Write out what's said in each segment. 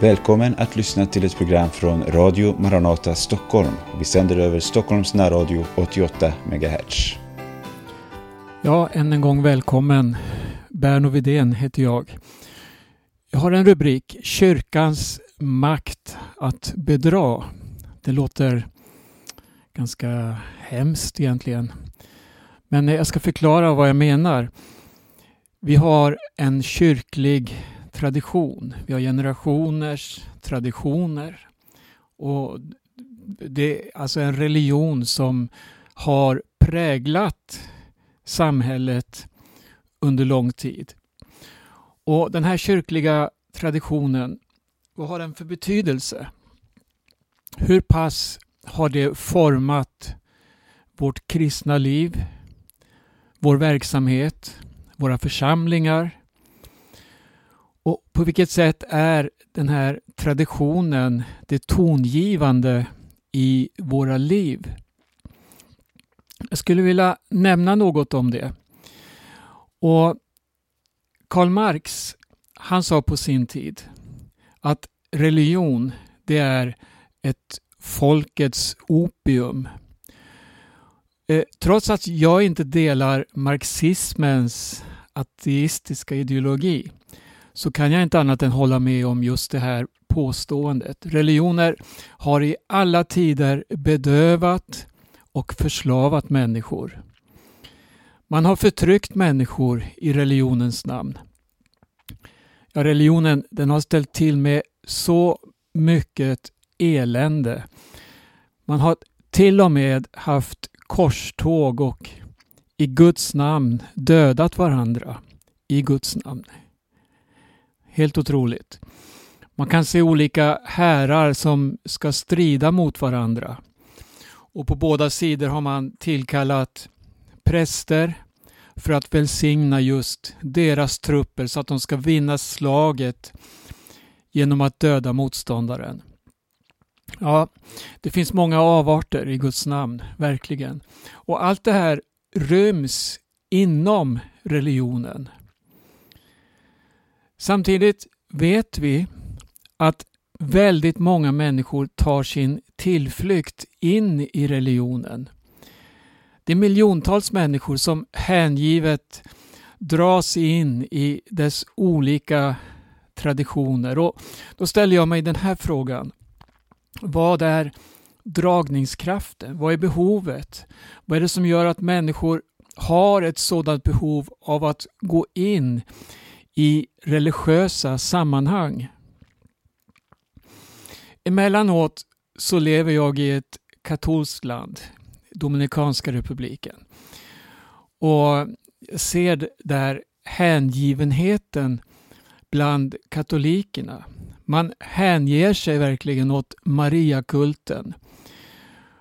Välkommen att lyssna till ett program från Radio Maranata Stockholm. Vi sänder över Stockholms närradio 88 MHz. Ja, än en gång välkommen. Berno Vidén heter jag. Jag har en rubrik, Kyrkans makt att bedra. Det låter ganska hemskt egentligen. Men jag ska förklara vad jag menar. Vi har en kyrklig tradition. Vi har generationers traditioner. Och Det är alltså en religion som har präglat samhället under lång tid. Och Den här kyrkliga traditionen, vad har den för betydelse? Hur pass har det format vårt kristna liv, vår verksamhet, våra församlingar, och på vilket sätt är den här traditionen det tongivande i våra liv? Jag skulle vilja nämna något om det. Och Karl Marx, han sa på sin tid att religion, det är ett folkets opium. Eh, trots att jag inte delar marxismens ateistiska ideologi så kan jag inte annat än hålla med om just det här påståendet. Religioner har i alla tider bedövat och förslavat människor. Man har förtryckt människor i religionens namn. Ja, religionen den har ställt till med så mycket elände. Man har till och med haft korståg och i Guds namn dödat varandra i Guds namn. Helt otroligt. Man kan se olika härar som ska strida mot varandra. Och på båda sidor har man tillkallat präster för att välsigna just deras trupper så att de ska vinna slaget genom att döda motståndaren. Ja, det finns många avarter i Guds namn, verkligen. Och allt det här ryms inom religionen. Samtidigt vet vi att väldigt många människor tar sin tillflykt in i religionen. Det är miljontals människor som hängivet dras in i dess olika traditioner. Och då ställer jag mig den här frågan. Vad är dragningskraften? Vad är behovet? Vad är det som gör att människor har ett sådant behov av att gå in i religiösa sammanhang. Emellanåt så lever jag i ett katolskt land, Dominikanska republiken. Och ser där hängivenheten bland katolikerna. Man hänger sig verkligen åt Mariakulten.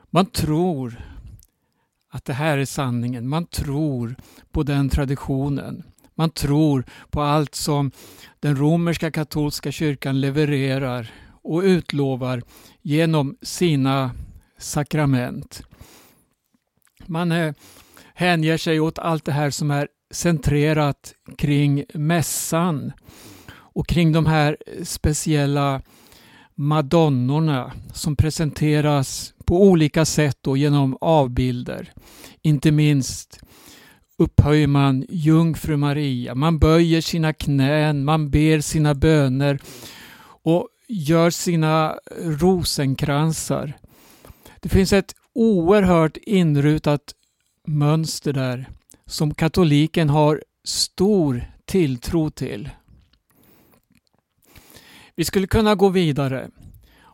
Man tror att det här är sanningen. Man tror på den traditionen. Man tror på allt som den romerska katolska kyrkan levererar och utlovar genom sina sakrament. Man eh, hänger sig åt allt det här som är centrerat kring mässan och kring de här speciella madonnorna som presenteras på olika sätt då genom avbilder. Inte minst upphöjer man jungfru Maria. Man böjer sina knän, man ber sina böner och gör sina rosenkransar. Det finns ett oerhört inrutat mönster där som katoliken har stor tilltro till. Vi skulle kunna gå vidare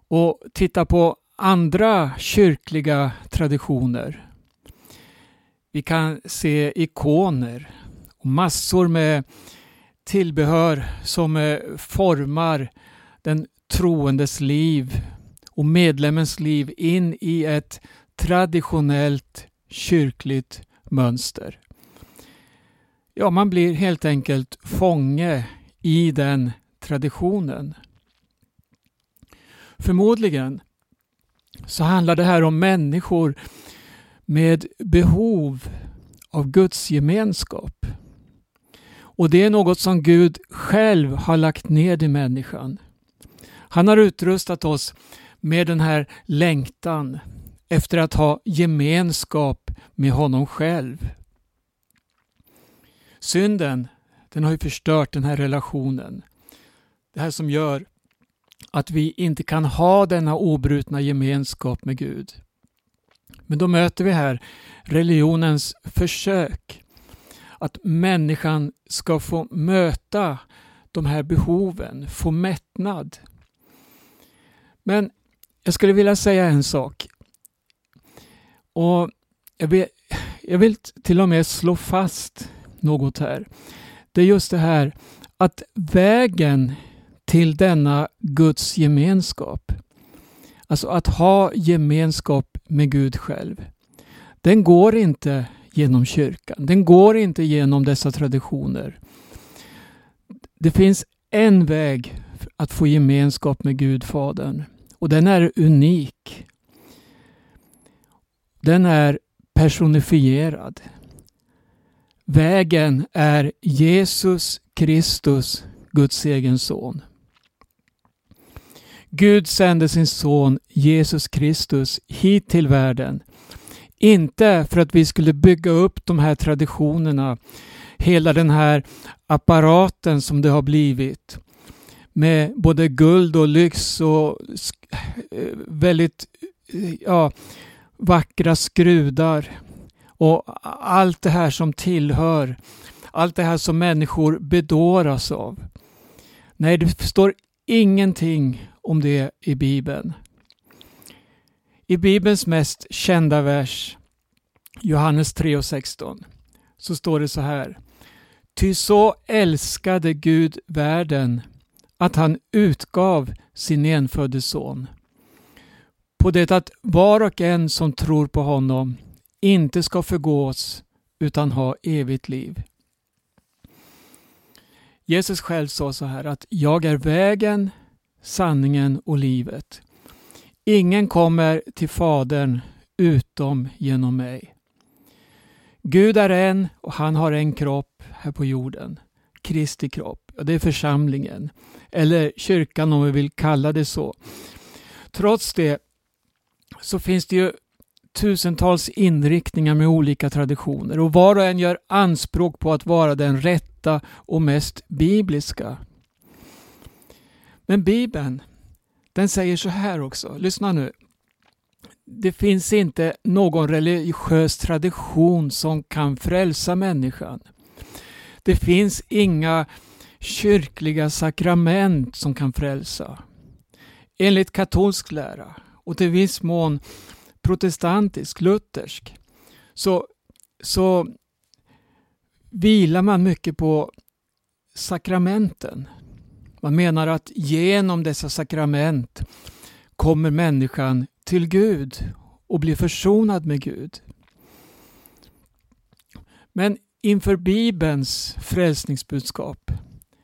och titta på andra kyrkliga traditioner. Vi kan se ikoner och massor med tillbehör som eh, formar den troendes liv och medlemmens liv in i ett traditionellt kyrkligt mönster. Ja, man blir helt enkelt fånge i den traditionen. Förmodligen så handlar det här om människor med behov av Guds gemenskap. Och det är något som Gud själv har lagt ned i människan. Han har utrustat oss med den här längtan efter att ha gemenskap med honom själv. Synden, den har ju förstört den här relationen. Det här som gör att vi inte kan ha denna obrutna gemenskap med Gud. Men då möter vi här religionens försök att människan ska få möta de här behoven, få mättnad. Men jag skulle vilja säga en sak. Och jag vill, jag vill till och med slå fast något här. Det är just det här att vägen till denna Guds gemenskap, alltså att ha gemenskap med Gud själv, den går inte genom kyrkan. Den går inte genom dessa traditioner. Det finns en väg att få gemenskap med Gud Fadern och den är unik. Den är personifierad. Vägen är Jesus Kristus, Guds egen son. Gud sände sin son Jesus Kristus hit till världen. Inte för att vi skulle bygga upp de här traditionerna, hela den här apparaten som det har blivit med både guld och lyx och eh, väldigt eh, ja, vackra skrudar och allt det här som tillhör, allt det här som människor bedåras av. Nej, det står ingenting om det i Bibeln. I Bibelns mest kända vers, Johannes 3 och 16, så står det så här. Ty så älskade Gud världen att han utgav sin enfödde son på det att var och en som tror på honom inte ska förgås utan ha evigt liv. Jesus själv sa så här att jag är vägen, sanningen och livet. Ingen kommer till Fadern utom genom mig. Gud är en och han har en kropp här på jorden. Kristi kropp. Och det är församlingen. Eller kyrkan om vi vill kalla det så. Trots det så finns det ju tusentals inriktningar med olika traditioner och var och en gör anspråk på att vara den rätta och mest bibliska. Men Bibeln, den säger så här också. Lyssna nu. Det finns inte någon religiös tradition som kan frälsa människan. Det finns inga kyrkliga sakrament som kan frälsa. Enligt katolsk lära och till viss mån protestantisk, luthersk, så, så vilar man mycket på sakramenten. Man menar att genom dessa sakrament kommer människan till Gud och blir försonad med Gud. Men inför Bibelns frälsningsbudskap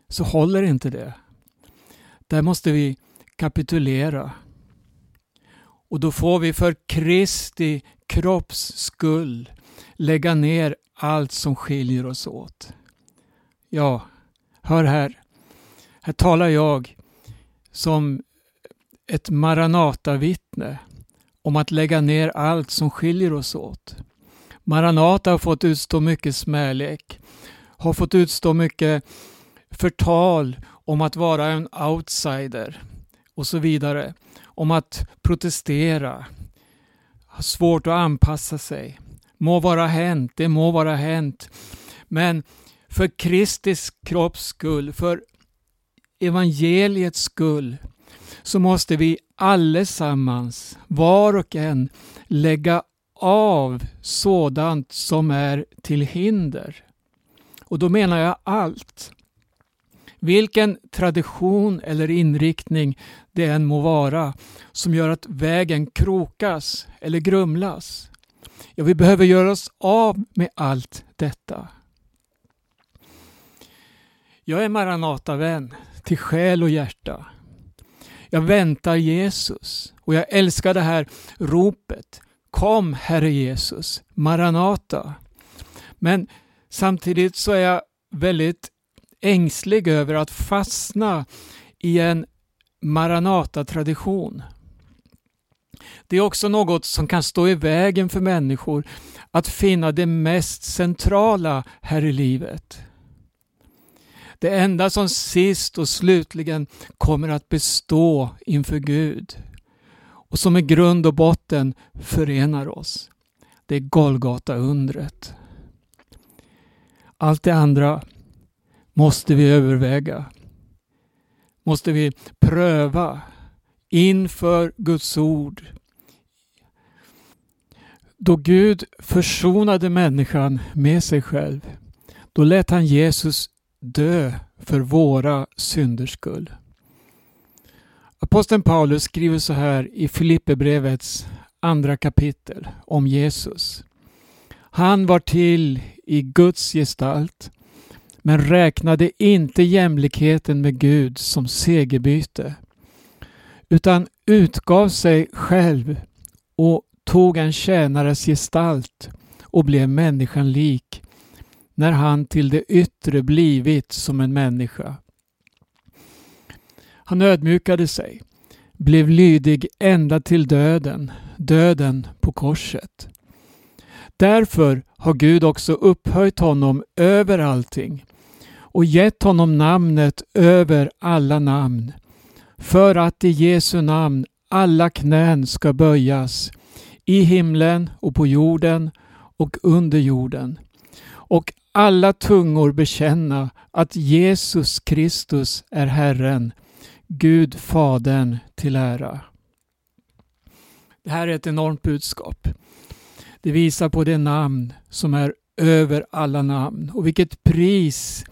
så håller inte det. Där måste vi kapitulera. Och då får vi för Kristi kropps skull lägga ner allt som skiljer oss åt. Ja, hör här. Här talar jag som ett Maranata-vittne om att lägga ner allt som skiljer oss åt. Maranata har fått utstå mycket smälek, har fått utstå mycket förtal om att vara en outsider och så vidare. Om att protestera, ha svårt att anpassa sig. Må vara hänt, det må vara hänt. Men för Kristi kropps skull, för evangeliets skull, så måste vi allesammans, var och en, lägga av sådant som är till hinder. Och då menar jag allt. Vilken tradition eller inriktning det än må vara som gör att vägen krokas eller grumlas. Ja, vi behöver göra oss av med allt detta. Jag är Maranatavän till själ och hjärta. Jag väntar Jesus och jag älskar det här ropet. Kom Herre Jesus, Maranata. Men samtidigt så är jag väldigt ängslig över att fastna i en Maranata-tradition. Det är också något som kan stå i vägen för människor att finna det mest centrala här i livet. Det enda som sist och slutligen kommer att bestå inför Gud och som i grund och botten förenar oss. Det är Golgata-undret. Allt det andra måste vi överväga. Måste vi pröva inför Guds ord. Då Gud försonade människan med sig själv, då lät han Jesus dö för våra synders skull. Aposteln Paulus skriver så här i Filipperbrevets andra kapitel om Jesus. Han var till i Guds gestalt men räknade inte jämlikheten med Gud som segerbyte utan utgav sig själv och tog en tjänares gestalt och blev människan lik när han till det yttre blivit som en människa. Han ödmjukade sig, blev lydig ända till döden, döden på korset. Därför har Gud också upphöjt honom över allting och gett honom namnet över alla namn för att i Jesu namn alla knän ska böjas i himlen och på jorden och under jorden och alla tungor bekänna att Jesus Kristus är Herren, Gud Fadern till ära. Det här är ett enormt budskap. Det visar på det namn som är över alla namn och vilket pris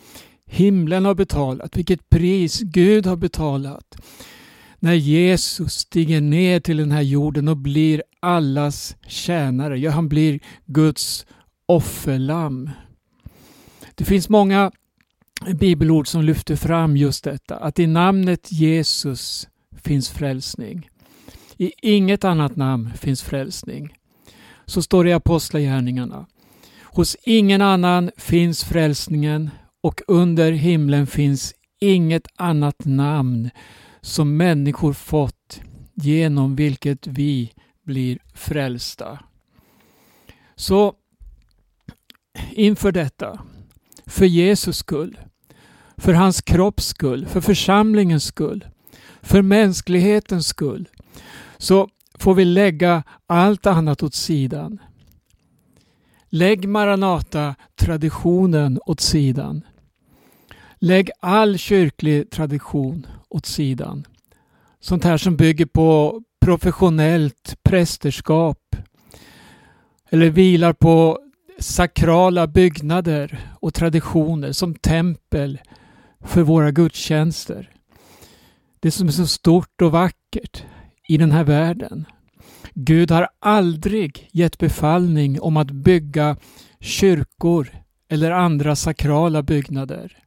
himlen har betalat, vilket pris Gud har betalat när Jesus stiger ner till den här jorden och blir allas tjänare. Ja, han blir Guds offerlamm. Det finns många bibelord som lyfter fram just detta, att i namnet Jesus finns frälsning. I inget annat namn finns frälsning. Så står det i Apostlagärningarna. Hos ingen annan finns frälsningen och under himlen finns inget annat namn som människor fått genom vilket vi blir frälsta. Så inför detta, för Jesus skull, för hans kropps skull, för församlingens skull, för mänsklighetens skull, så får vi lägga allt annat åt sidan. Lägg Maranata-traditionen åt sidan. Lägg all kyrklig tradition åt sidan. Sånt här som bygger på professionellt prästerskap eller vilar på sakrala byggnader och traditioner som tempel för våra gudstjänster. Det som är så stort och vackert i den här världen. Gud har aldrig gett befallning om att bygga kyrkor eller andra sakrala byggnader.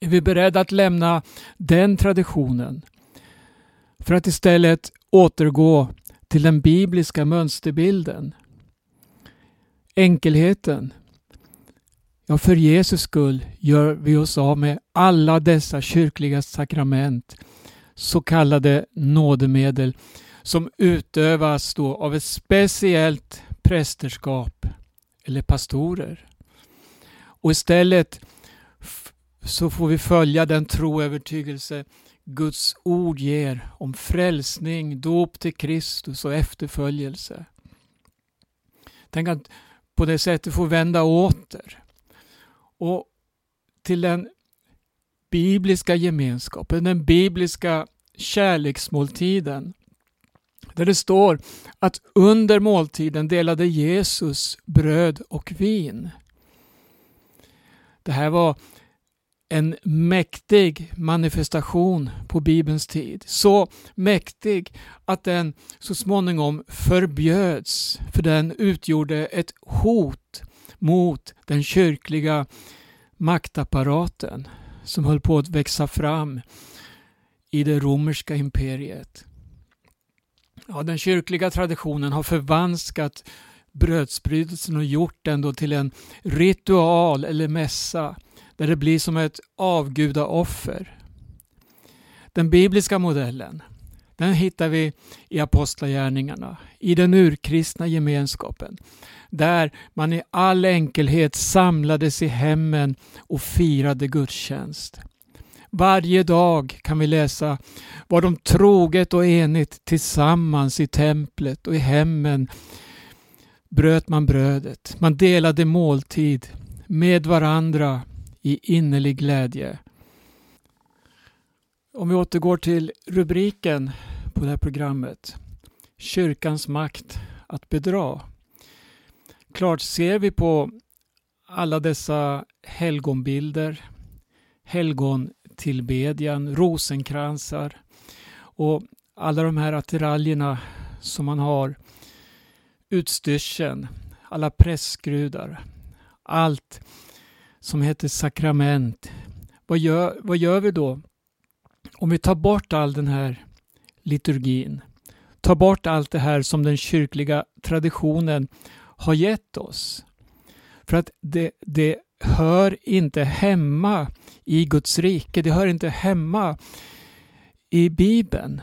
Är vi beredda att lämna den traditionen för att istället återgå till den bibliska mönsterbilden? Enkelheten. Ja, för Jesus skull gör vi oss av med alla dessa kyrkliga sakrament, så kallade nådemedel, som utövas då av ett speciellt prästerskap eller pastorer. Och istället så får vi följa den troövertygelse Guds ord ger om frälsning, dop till Kristus och efterföljelse. Tänk att på det sättet få vända åter och till den bibliska gemenskapen, den bibliska kärleksmåltiden. Där det står att under måltiden delade Jesus bröd och vin. Det här var en mäktig manifestation på Bibelns tid. Så mäktig att den så småningom förbjöds för den utgjorde ett hot mot den kyrkliga maktapparaten som höll på att växa fram i det romerska imperiet. Ja, den kyrkliga traditionen har förvanskat brödsbrytelsen och gjort den då till en ritual eller mässa där det blir som ett avgudaoffer. Den bibliska modellen den hittar vi i Apostlagärningarna, i den urkristna gemenskapen, där man i all enkelhet samlades i hemmen och firade gudstjänst. Varje dag kan vi läsa vad de troget och enigt tillsammans i templet och i hemmen bröt man brödet. Man delade måltid med varandra i innerlig glädje. Om vi återgår till rubriken på det här programmet. Kyrkans makt att bedra. Klart ser vi på alla dessa helgonbilder, helgontillbedjan, rosenkransar och alla de här attiraljerna som man har, utstyrseln, alla prästskrudar, allt som heter sakrament. Vad gör, vad gör vi då? Om vi tar bort all den här liturgin, tar bort allt det här som den kyrkliga traditionen har gett oss. För att det, det hör inte hemma i Guds rike, det hör inte hemma i Bibeln.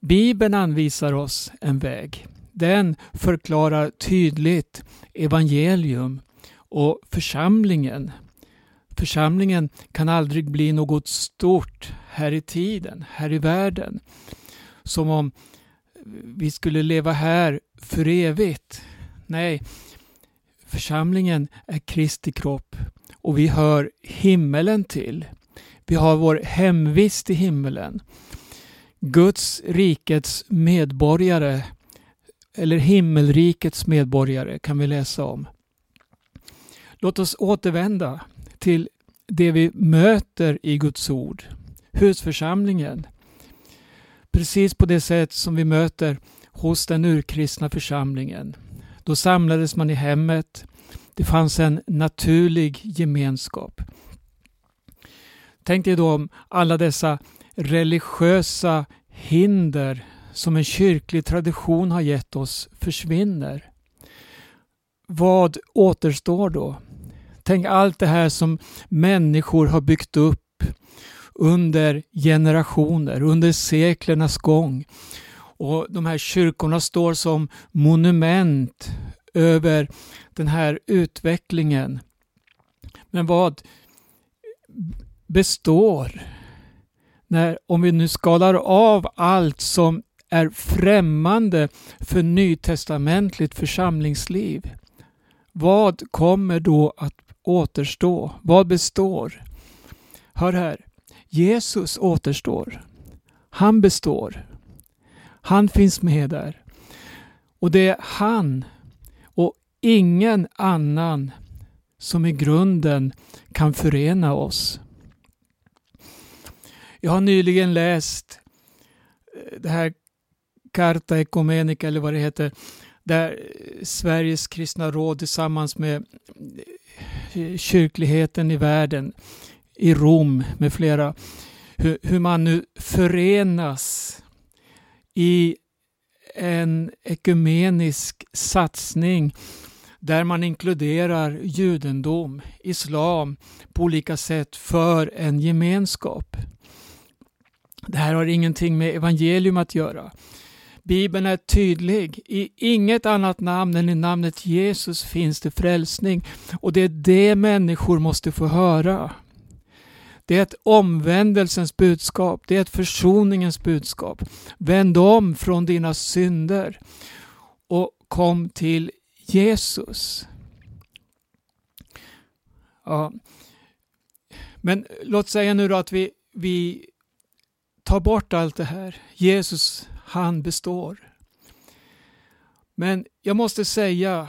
Bibeln anvisar oss en väg. Den förklarar tydligt evangelium och församlingen. Församlingen kan aldrig bli något stort här i tiden, här i världen. Som om vi skulle leva här för evigt. Nej, församlingen är Kristi kropp och vi hör himmelen till. Vi har vår hemvist i himmelen. Guds rikets medborgare eller himmelrikets medborgare kan vi läsa om. Låt oss återvända till det vi möter i Guds ord, husförsamlingen. Precis på det sätt som vi möter hos den urkristna församlingen. Då samlades man i hemmet. Det fanns en naturlig gemenskap. Tänk dig då om alla dessa religiösa hinder som en kyrklig tradition har gett oss försvinner. Vad återstår då? Tänk allt det här som människor har byggt upp under generationer, under seklernas gång. Och De här kyrkorna står som monument över den här utvecklingen. Men vad består? När, om vi nu skalar av allt som är främmande för nytestamentligt församlingsliv. Vad kommer då att återstå? Vad består? Hör här. Jesus återstår. Han består. Han finns med där. Och det är han och ingen annan som i grunden kan förena oss. Jag har nyligen läst eh, det här Carta Ecumenica eller vad det heter, där eh, Sveriges kristna råd tillsammans med eh, kyrkligheten i världen, i Rom med flera, hur, hur man nu förenas i en ekumenisk satsning där man inkluderar judendom, islam på olika sätt för en gemenskap. Det här har ingenting med evangelium att göra. Bibeln är tydlig. I inget annat namn än i namnet Jesus finns det frälsning. Och det är det människor måste få höra. Det är ett omvändelsens budskap. Det är ett försoningens budskap. Vänd om från dina synder och kom till Jesus. Ja. Men låt säga nu då att vi, vi tar bort allt det här. Jesus, han består. Men jag måste säga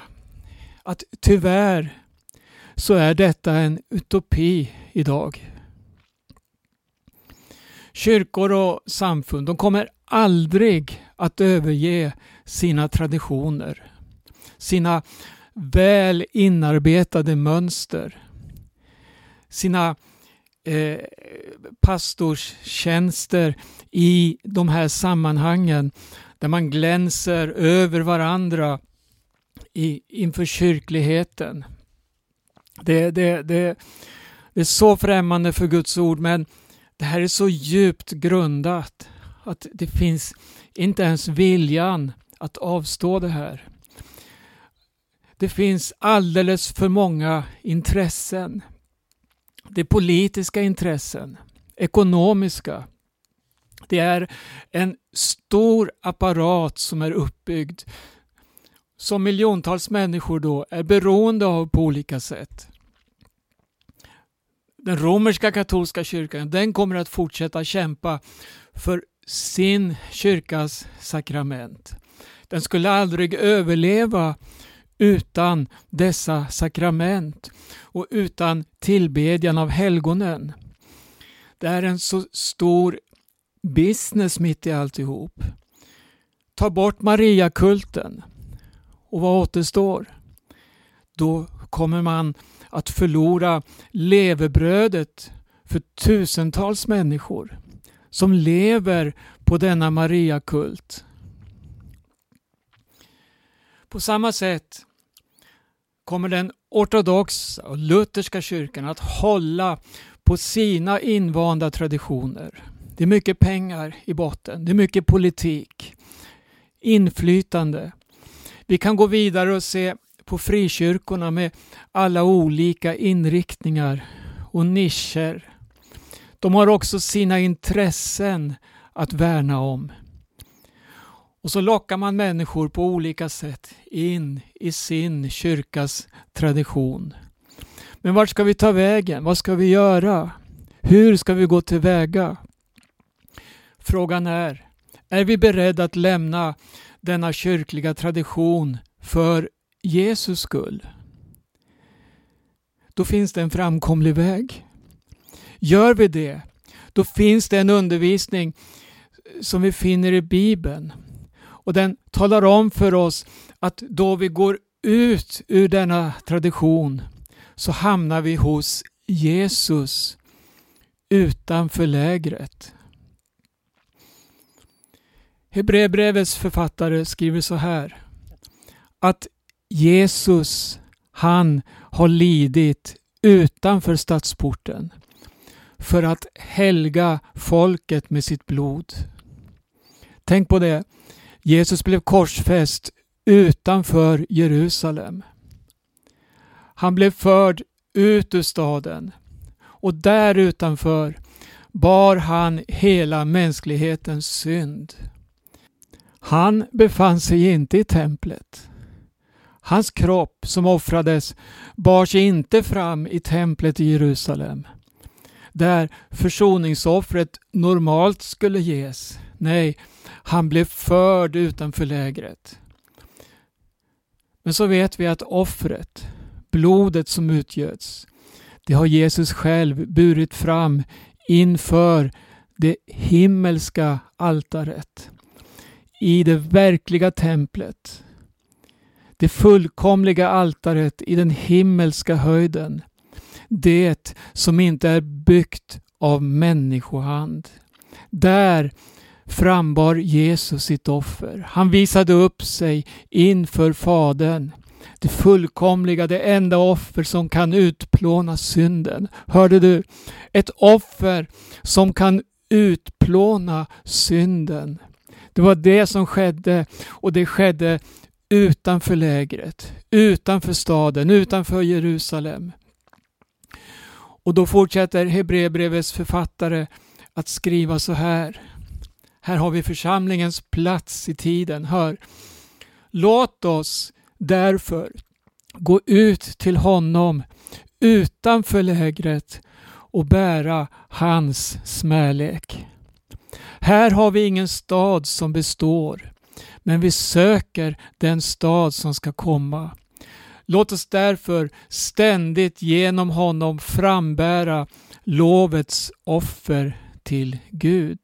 att tyvärr så är detta en utopi idag. Kyrkor och samfund de kommer aldrig att överge sina traditioner, sina väl inarbetade mönster, sina eh, pastorstjänster i de här sammanhangen där man glänser över varandra i, inför kyrkligheten. Det, det, det, det är så främmande för Guds ord men Det här är så djupt grundat att det finns inte ens viljan att avstå det här. Det finns alldeles för många intressen. Det är politiska intressen, ekonomiska. Det är en stor apparat som är uppbyggd som miljontals människor då är beroende av på olika sätt. Den romerska katolska kyrkan den kommer att fortsätta kämpa för sin kyrkas sakrament. Den skulle aldrig överleva utan dessa sakrament och utan tillbedjan av helgonen. Det är en så stor business mitt i alltihop. Ta bort Mariakulten och vad återstår? Då kommer man att förlora levebrödet för tusentals människor som lever på denna Mariakult. På samma sätt kommer den ortodoxa och lutherska kyrkan att hålla på sina invanda traditioner. Det är mycket pengar i botten, det är mycket politik, inflytande. Vi kan gå vidare och se på frikyrkorna med alla olika inriktningar och nischer. De har också sina intressen att värna om. Och så lockar man människor på olika sätt in i sin kyrkas tradition. Men vart ska vi ta vägen? Vad ska vi göra? Hur ska vi gå tillväga? Frågan är, är vi beredda att lämna denna kyrkliga tradition för Jesus skull? Då finns det en framkomlig väg. Gör vi det, då finns det en undervisning som vi finner i Bibeln. Och den talar om för oss att då vi går ut ur denna tradition så hamnar vi hos Jesus utanför lägret. Hebreerbrevets författare skriver så här att Jesus han har lidit utanför stadsporten för att helga folket med sitt blod. Tänk på det. Jesus blev korsfäst utanför Jerusalem. Han blev förd ut ur staden och där utanför bar han hela mänsklighetens synd. Han befann sig inte i templet. Hans kropp som offrades bar sig inte fram i templet i Jerusalem där försoningsoffret normalt skulle ges. Nej, han blev förd utanför lägret. Men så vet vi att offret, blodet som utgöts, det har Jesus själv burit fram inför det himmelska altaret. I det verkliga templet. Det fullkomliga altaret i den himmelska höjden. Det som inte är byggt av människohand. Där frambar Jesus sitt offer. Han visade upp sig inför Fadern. Det fullkomliga, det enda offer som kan utplåna synden. Hörde du? Ett offer som kan utplåna synden. Det var det som skedde och det skedde utanför lägret, utanför staden, utanför Jerusalem. Och då fortsätter Hebreerbrevets författare att skriva så här. Här har vi församlingens plats i tiden. Hör. Låt oss därför gå ut till honom utanför lägret och bära hans smälek. Här har vi ingen stad som består, men vi söker den stad som ska komma. Låt oss därför ständigt genom honom frambära lovets offer till Gud.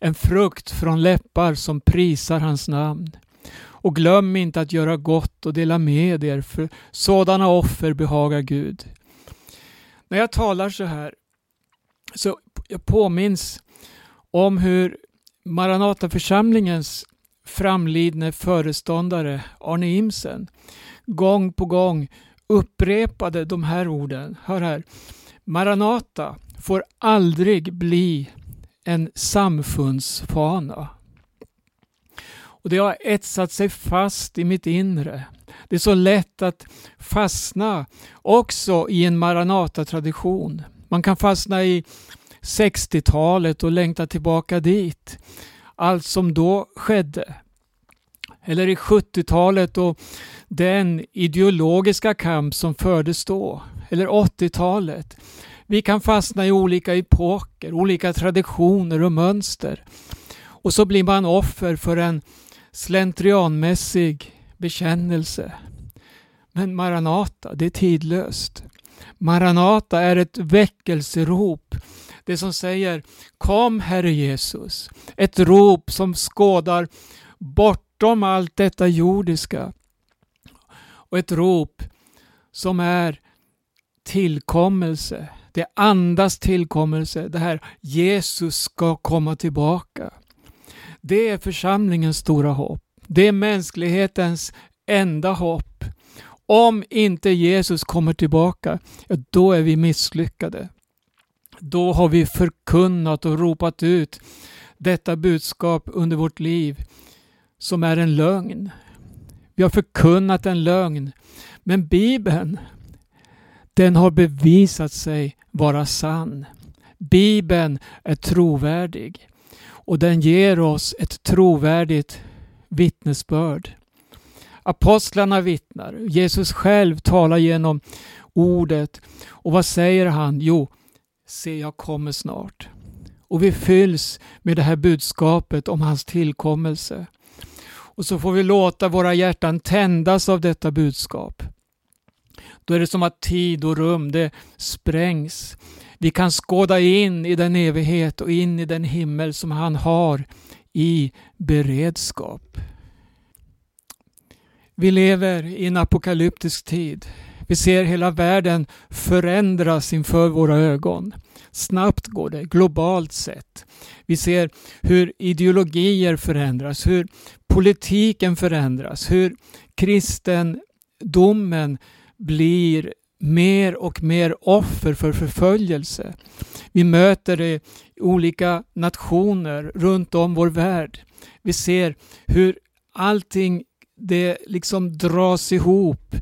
En frukt från läppar som prisar hans namn. Och glöm inte att göra gott och dela med er, för sådana offer behagar Gud. När jag talar så här så jag påminns om hur Maranataförsamlingens framlidne föreståndare Arne Imsen gång på gång upprepade de här orden. Hör här. Maranata, får aldrig bli en samfundsfana. Och Det har etsat sig fast i mitt inre. Det är så lätt att fastna också i en Maranata-tradition. Man kan fastna i 60-talet och längta tillbaka dit. Allt som då skedde. Eller i 70-talet och den ideologiska kamp som fördes då. Eller 80-talet. Vi kan fastna i olika epoker, olika traditioner och mönster. Och så blir man offer för en slentrianmässig bekännelse. Men Maranata, det är tidlöst. Maranata är ett väckelserop. Det som säger Kom Herre Jesus. Ett rop som skådar bortom allt detta jordiska. Och ett rop som är tillkommelse. Det andas tillkommelse. Det här Jesus ska komma tillbaka. Det är församlingens stora hopp. Det är mänsklighetens enda hopp. Om inte Jesus kommer tillbaka, då är vi misslyckade. Då har vi förkunnat och ropat ut detta budskap under vårt liv som är en lögn. Vi har förkunnat en lögn. Men Bibeln, den har bevisat sig vara sann. Bibeln är trovärdig och den ger oss ett trovärdigt vittnesbörd. Apostlarna vittnar. Jesus själv talar genom ordet. Och vad säger han? Jo, se jag kommer snart. Och vi fylls med det här budskapet om hans tillkommelse. Och så får vi låta våra hjärtan tändas av detta budskap. Då är det som att tid och rum det sprängs. Vi kan skåda in i den evighet och in i den himmel som han har i beredskap. Vi lever i en apokalyptisk tid. Vi ser hela världen förändras inför våra ögon. Snabbt går det, globalt sett. Vi ser hur ideologier förändras, hur politiken förändras, hur kristendomen blir mer och mer offer för förföljelse. Vi möter det i olika nationer runt om vår värld. Vi ser hur allting det liksom dras ihop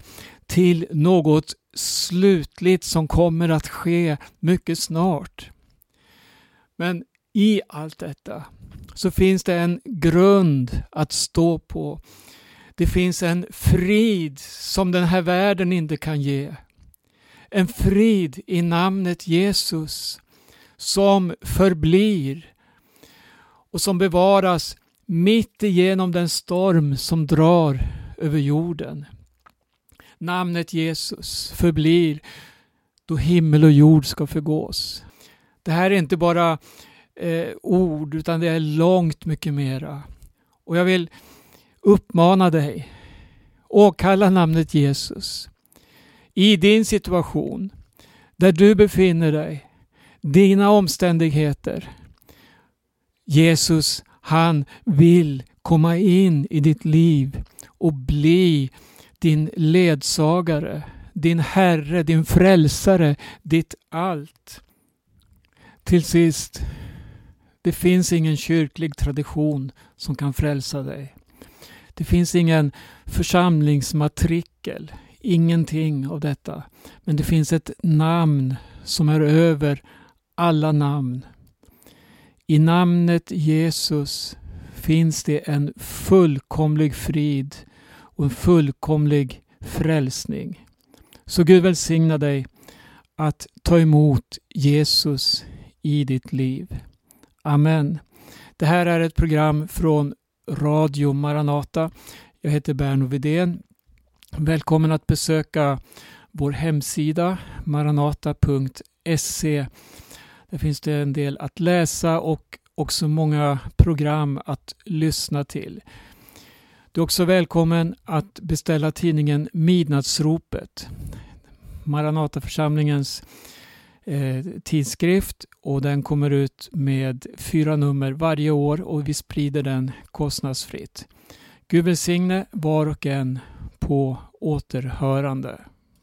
till något slutligt som kommer att ske mycket snart. Men i allt detta så finns det en grund att stå på. Det finns en frid som den här världen inte kan ge. En frid i namnet Jesus som förblir och som bevaras mitt igenom den storm som drar över jorden. Namnet Jesus förblir då himmel och jord ska förgås. Det här är inte bara eh, ord utan det är långt mycket mera. Och jag vill uppmana dig, åkalla namnet Jesus i din situation, där du befinner dig, dina omständigheter. Jesus, han vill komma in i ditt liv och bli din ledsagare, din Herre, din frälsare, ditt allt. Till sist, det finns ingen kyrklig tradition som kan frälsa dig. Det finns ingen församlingsmatrikel, ingenting av detta. Men det finns ett namn som är över alla namn. I namnet Jesus finns det en fullkomlig frid och en fullkomlig frälsning. Så Gud välsigna dig att ta emot Jesus i ditt liv. Amen. Det här är ett program från Radio Maranata. Jag heter Berno Vidén. Välkommen att besöka vår hemsida maranata.se. Där finns det en del att läsa och också många program att lyssna till. Du är också välkommen att beställa tidningen Midnattsropet. Maranataförsamlingens eh, tidskrift och den kommer ut med fyra nummer varje år och vi sprider den kostnadsfritt. Gud välsigne var och en på återhörande.